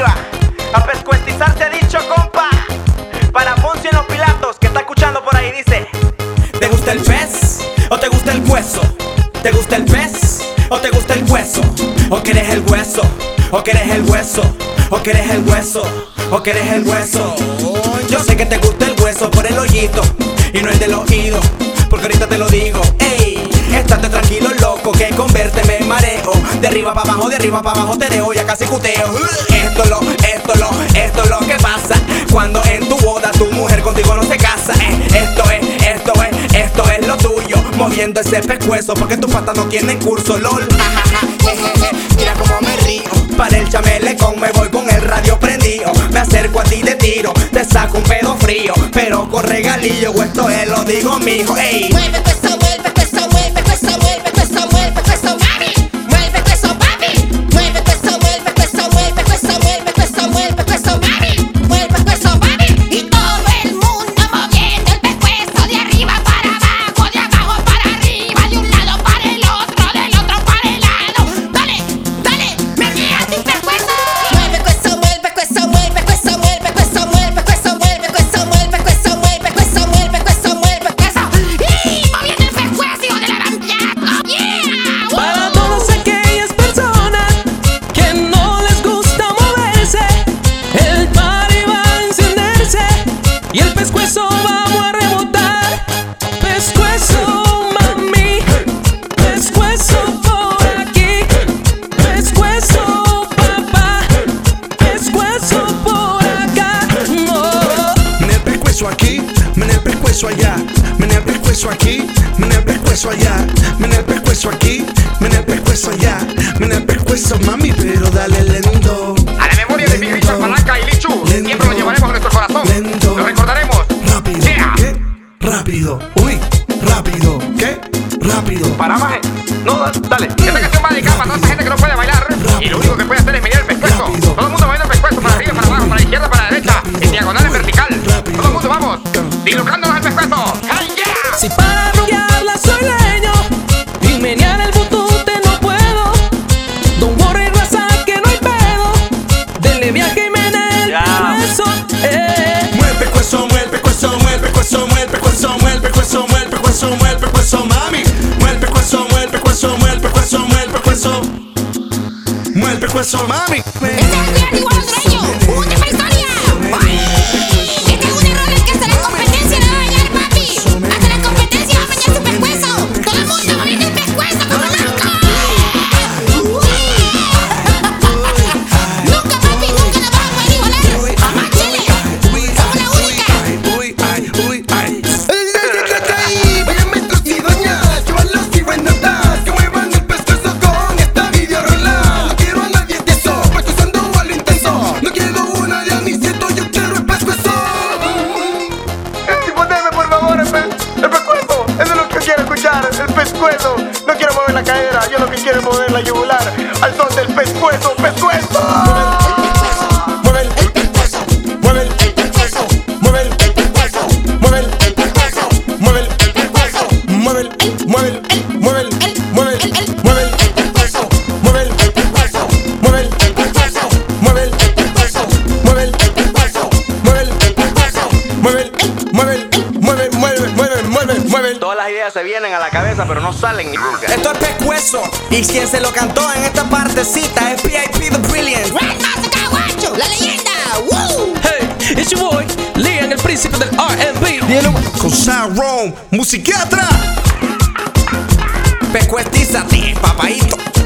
arriba. A pescuestizar se ha dicho, compa. Para Poncio los Pilatos, que está escuchando por ahí, dice: ¿Te gusta el pez o te gusta el hueso? ¿Te gusta el pez o te gusta el hueso? ¿O quieres el hueso? ¿O quieres el hueso? ¿O quieres el hueso? ¿O quieres el hueso? Yo sé que te gusta el hueso por el hoyito y no el del oído, porque ahorita te lo digo. Ey, estate tranquilo, loco, que converte me mareo. De arriba para abajo, de arriba para abajo te dejo ya casi cuteo. Tu mujer contigo no se casa. Eh, esto es, esto es, esto es lo tuyo. Moviendo ese pescuezo porque tus patas no tienen curso, lol. Mira cómo me río. Para el chamelecón me voy con el radio prendido. Me acerco a ti de tiro, te saco un pedo frío. Pero con regalillo, esto es lo digo, mijo. Ey. Pescuezo allá, menea el pescuezo aquí, menea el pescuezo allá, menea el pescuezo aquí, menea el pescuezo allá, menea el pescuezo mami, pero dale lento. A la memoria de mi Richard Palanca y Lichu, Lento. siempre lo llevaremos en nuestro corazón. Lento. Lo recordaremos. Rápido, Yeah. ¿qué? Rápido, uy, rápido, ¿qué? Rápido. Para maje. No, da- dale. Esta canción va dedicada para toda esa gente que no puede bailar y lo único que puede hacer es medir el pescuezo. Rápido. Todo el mundo moviendo el pescuezo para arriba, para abajo, para la izquierda, para la derecha, en diagonal, en vertical. Rápido. Todo el mundo vamos, dislocándonos pescuezo. Mueve el pescuezo, mami. ¡Este es el Cuídate igual No quiero mover la cadera, yo lo que quiero es mover la yugular. Al son del pescuezo, pescuezo. Mueve el pescuezo, mueve el pescuezo, mueve el pescuezo, mueve el pescuezo, mueve el pescuezo, mueve el, mueve el, mueve el, mueve el, mueve el ideas se vienen a la cabeza, pero no salen ni nunca. Esto es pescuezo y quien se lo cantó en esta partecita es PIP The Brilliant. Grandmaster Caguacho, la leyenda. ¡Woo! Hey, it's your boy, Liam, el príncipe del R&B. Con Sound Rome, musiquiatra. Pescuestízate, papaito.